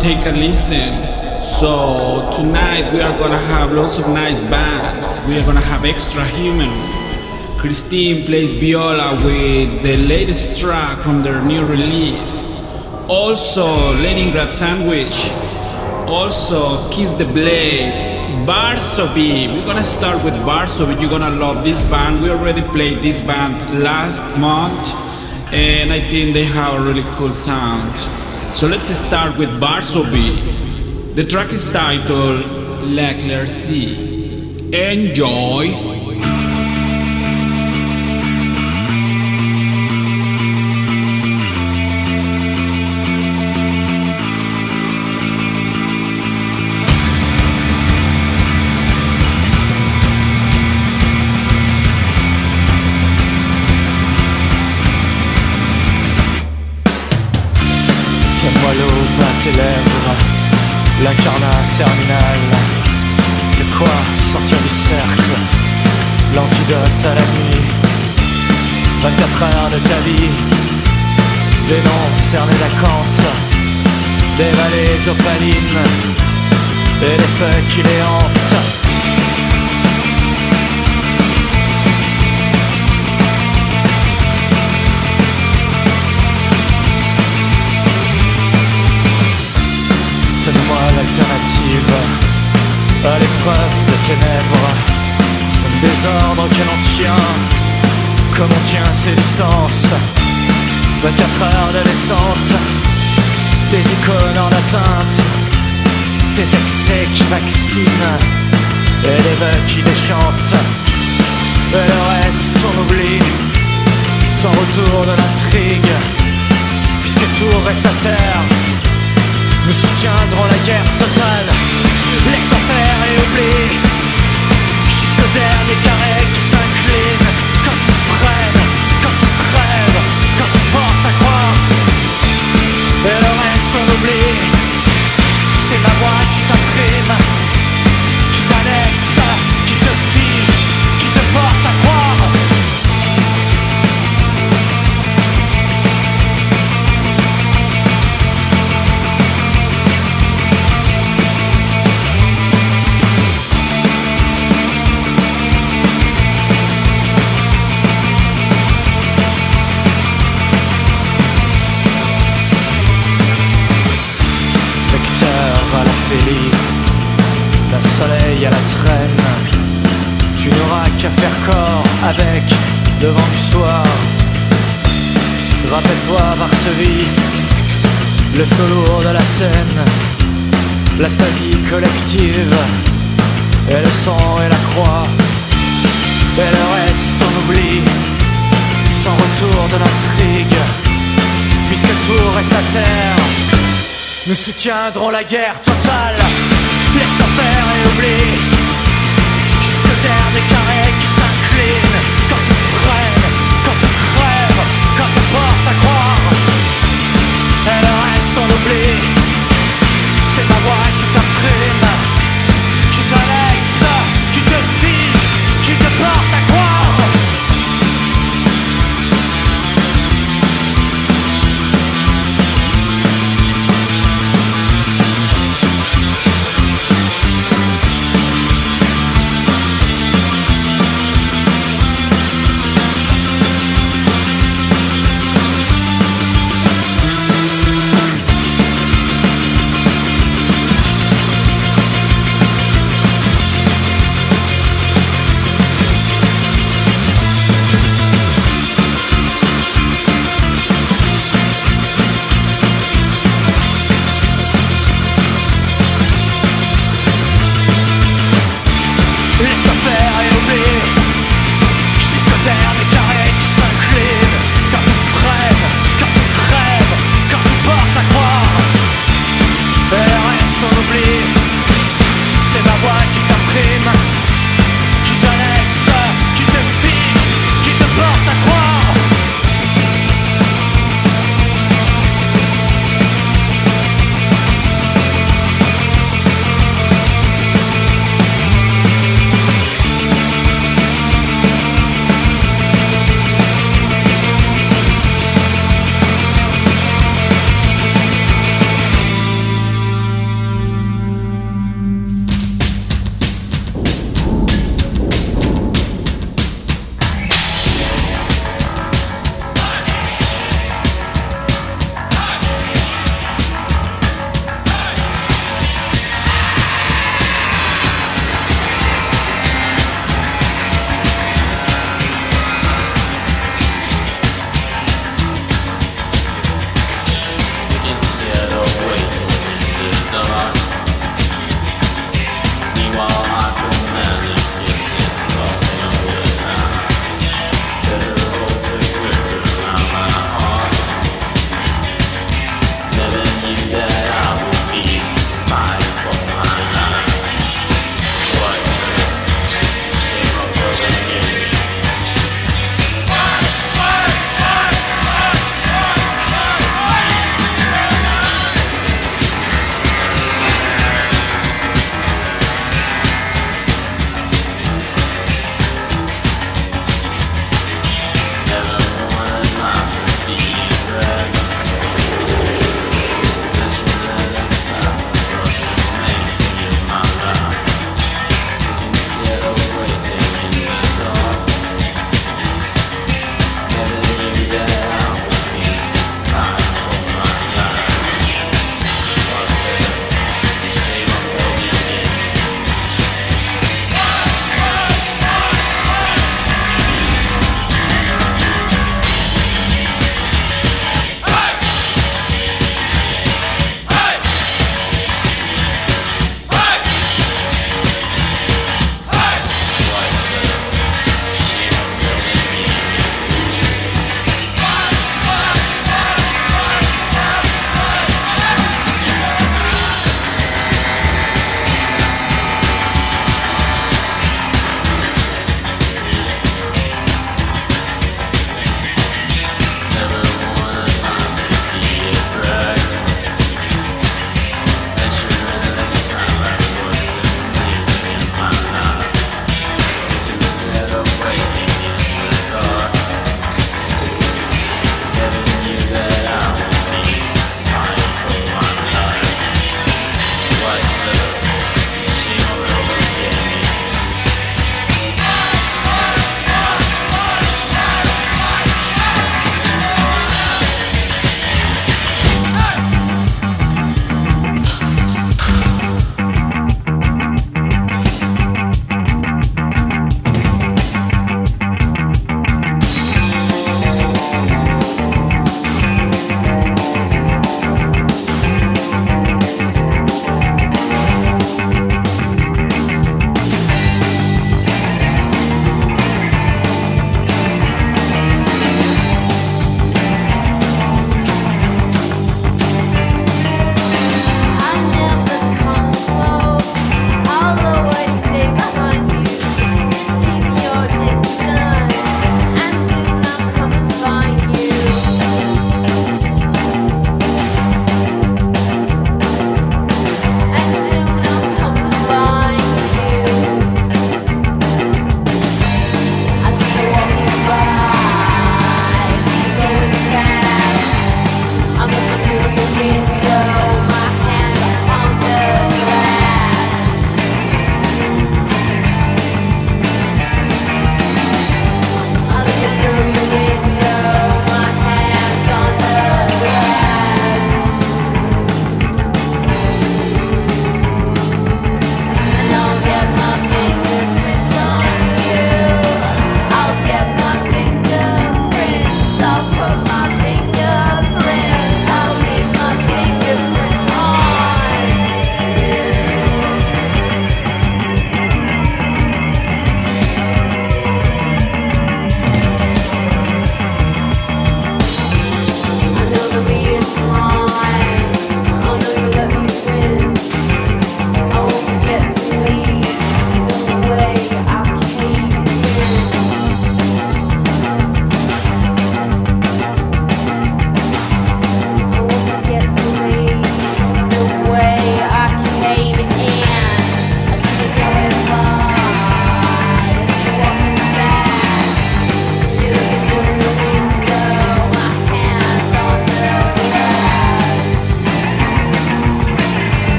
take a listen. So tonight we are gonna have lots of nice bands. We are gonna have Extra Human. Christine plays viola with the latest track from their new release. Also Leningrad Sandwich. Also Kiss the Blade. Varsovie. We're gonna start with Varsovie. You're gonna love this band. We already played this band last month, and I think they have a really cool sound. So let's start with Varsovie. The track is titled La Claire Enjoy. soutiendront la guerre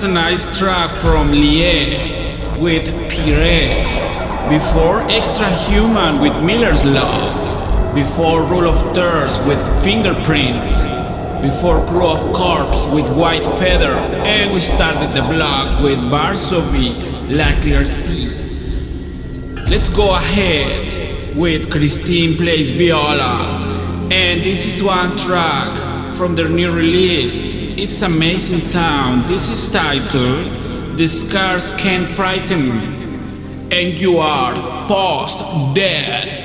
Was a nice track from Lie with Pire. Before Extra Human with Miller's Love. Before Rule of Thirds with Fingerprints. Before Crew of Corpse with White Feather. And we started the block with Varsovie, La Sea. Let's go ahead with Christine Plays Viola. And this is one track from their new release. It's amazing sound. This is titled The Scars Can't Frighten Me. And you are post dead.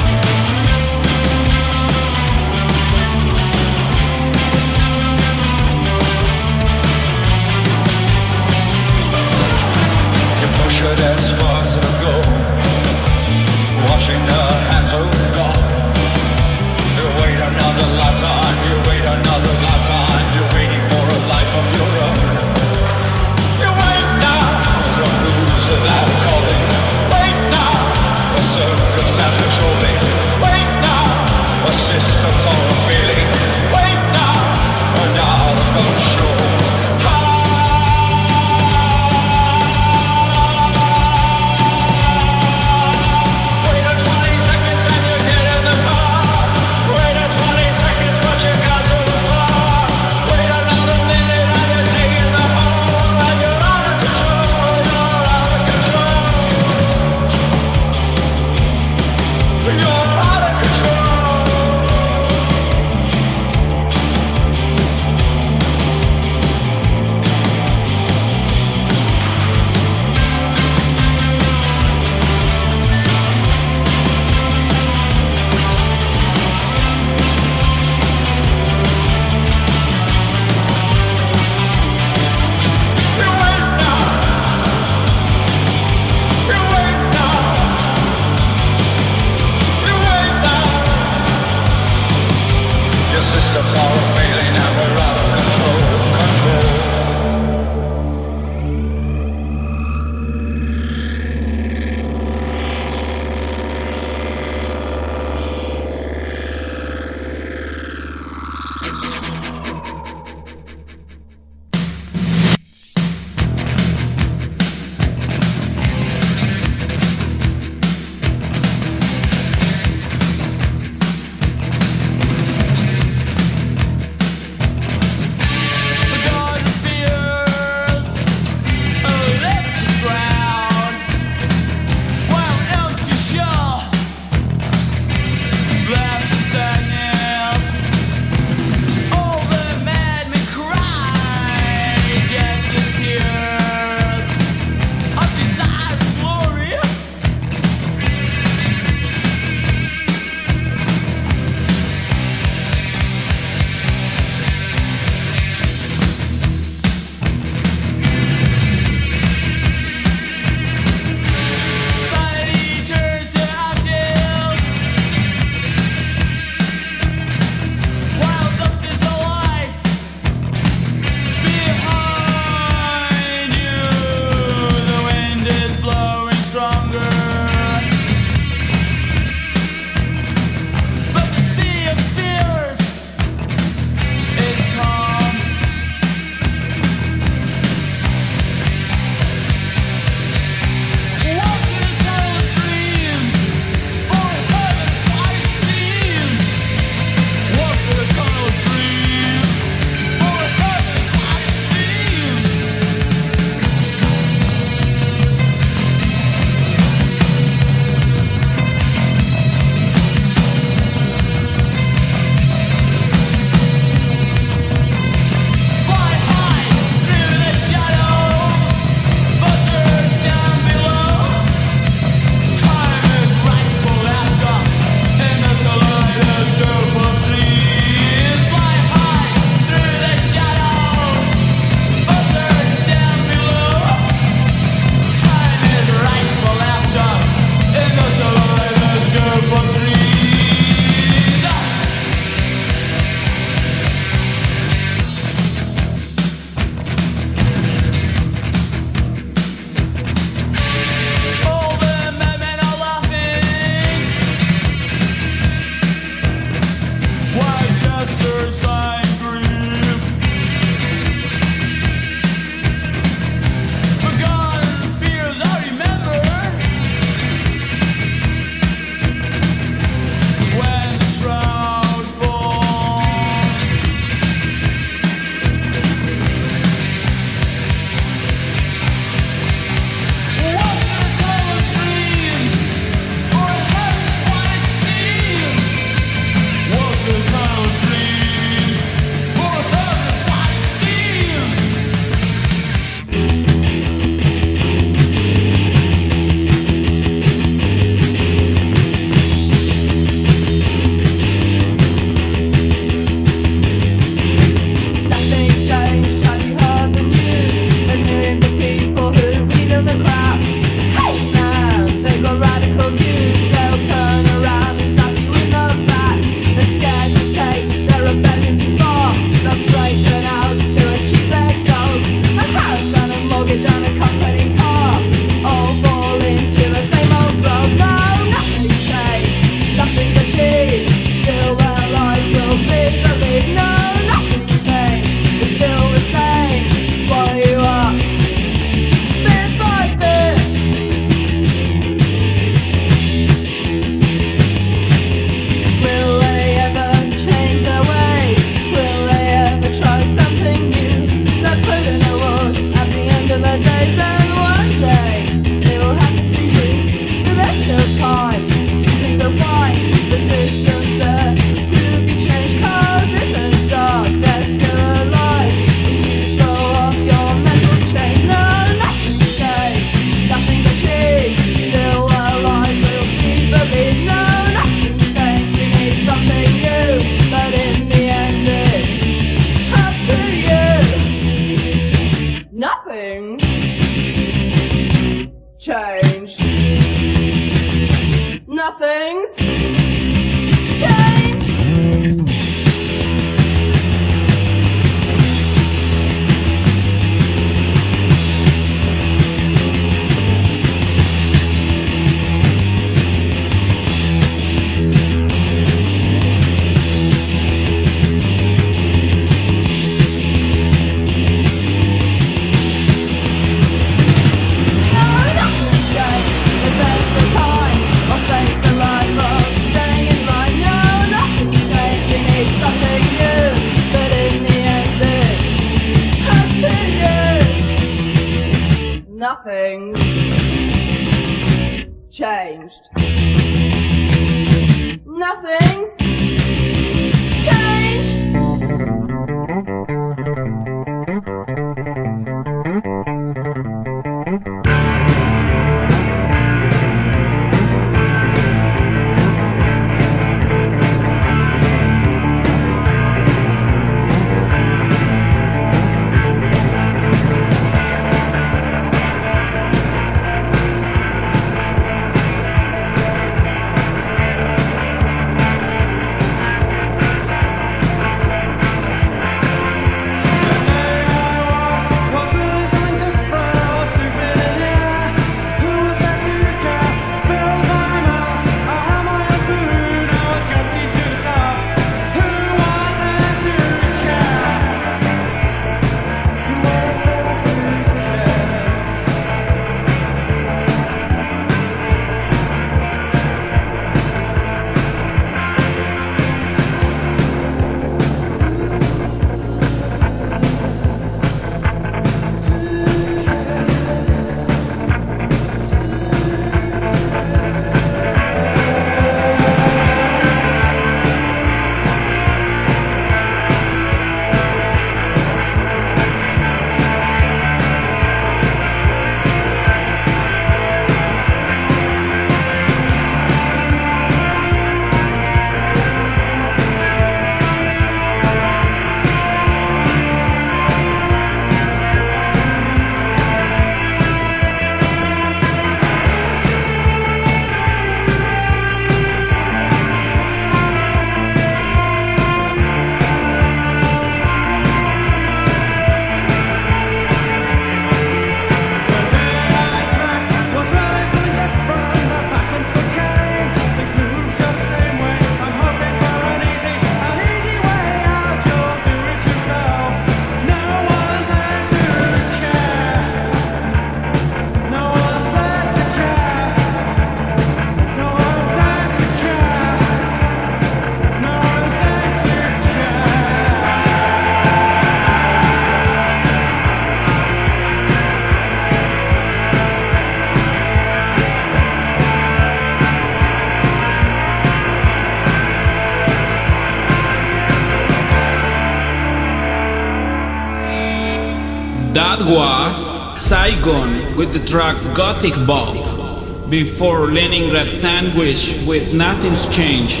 Was Saigon with the track Gothic Bob. Before Leningrad Sandwich with Nothing's Changed.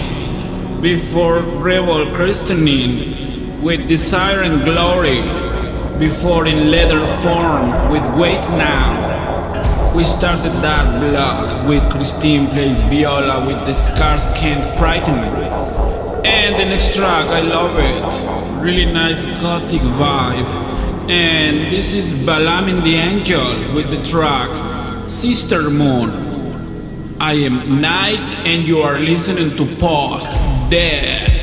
Before Rebel Christening with Desire and Glory. Before In Leather Form with Wait Now. We started that block with Christine plays viola with The Scars Can't Frighten Me. And the next track, I love it. Really nice gothic vibe. And this is Balaam the Angel with the track Sister Moon. I am Night and you are listening to Post Death.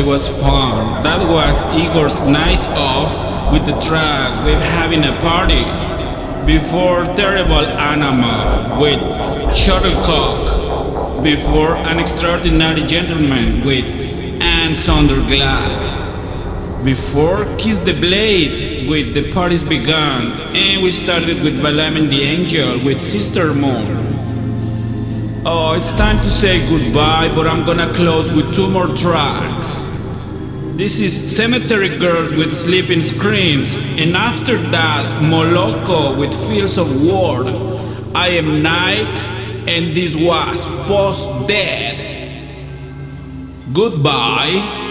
It was fun. That was Igor's night off with the track with having a party. Before Terrible Animal with Shuttlecock. Before An Extraordinary Gentleman with Anne Sonderglass. Before Kiss the Blade with The Party's Begun. And we started with Balaam and the Angel with Sister Moon. Oh, it's time to say goodbye, but I'm gonna close with two more tracks. This is Cemetery Girlz with Sleeping Screams, and after that, Moloko with Fields of War. I am Night, and this was Post Dead. Goodbye.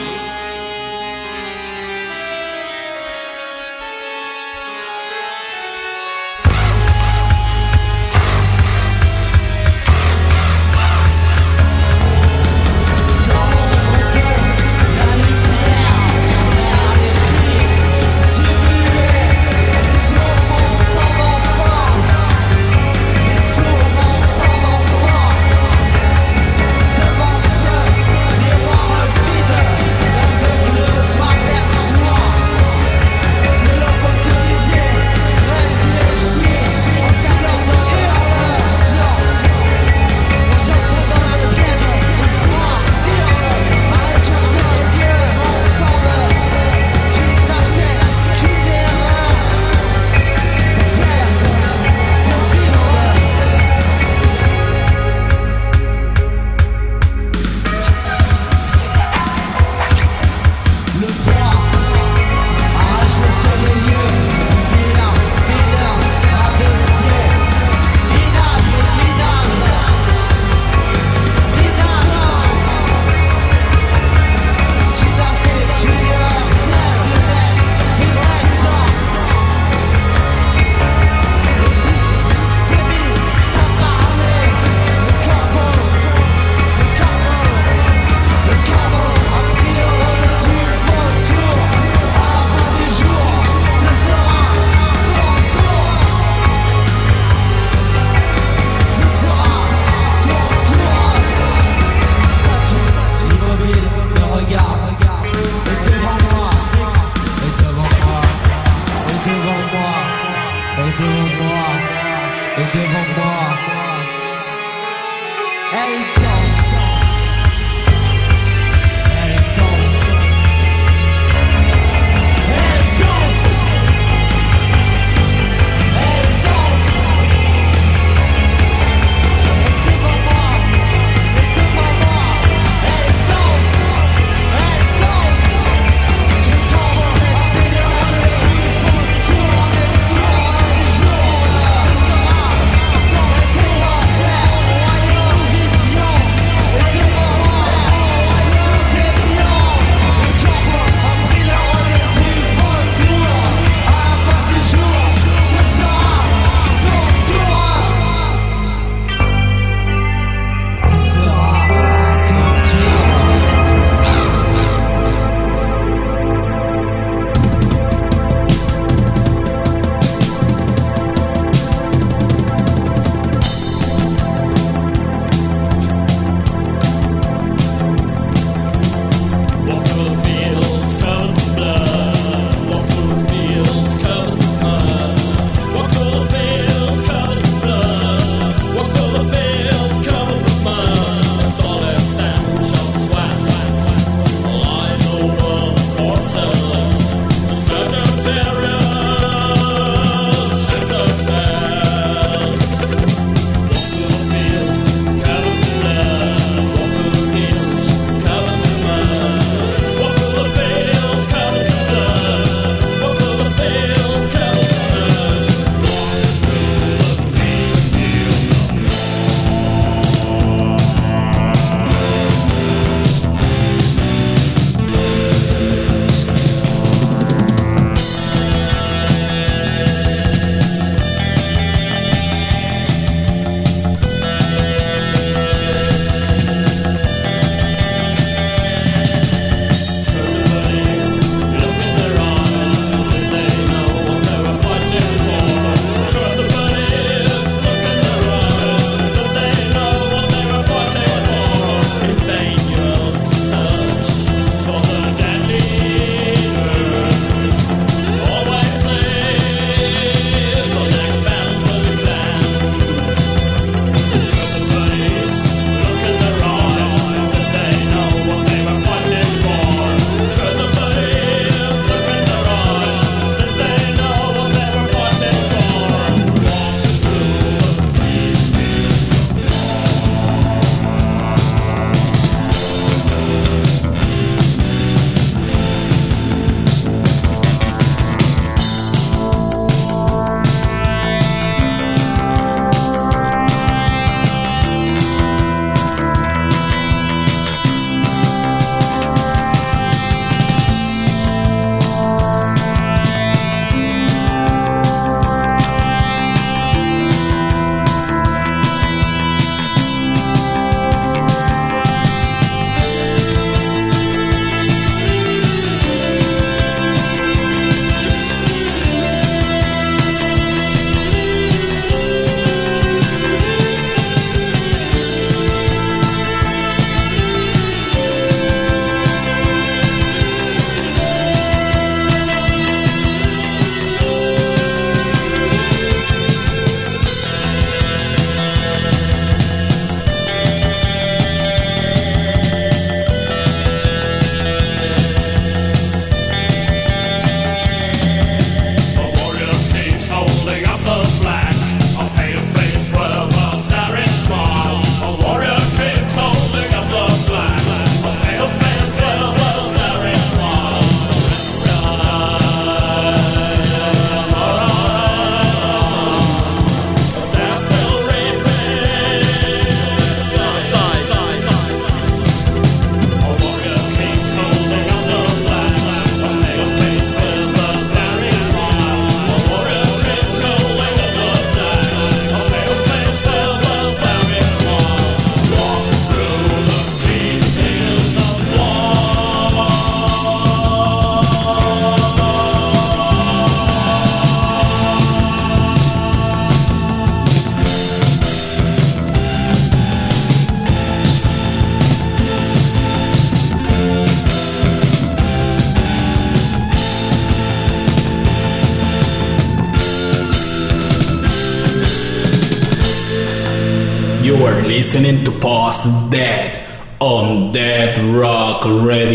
Listening to Post Dead on Dead Rock Radio.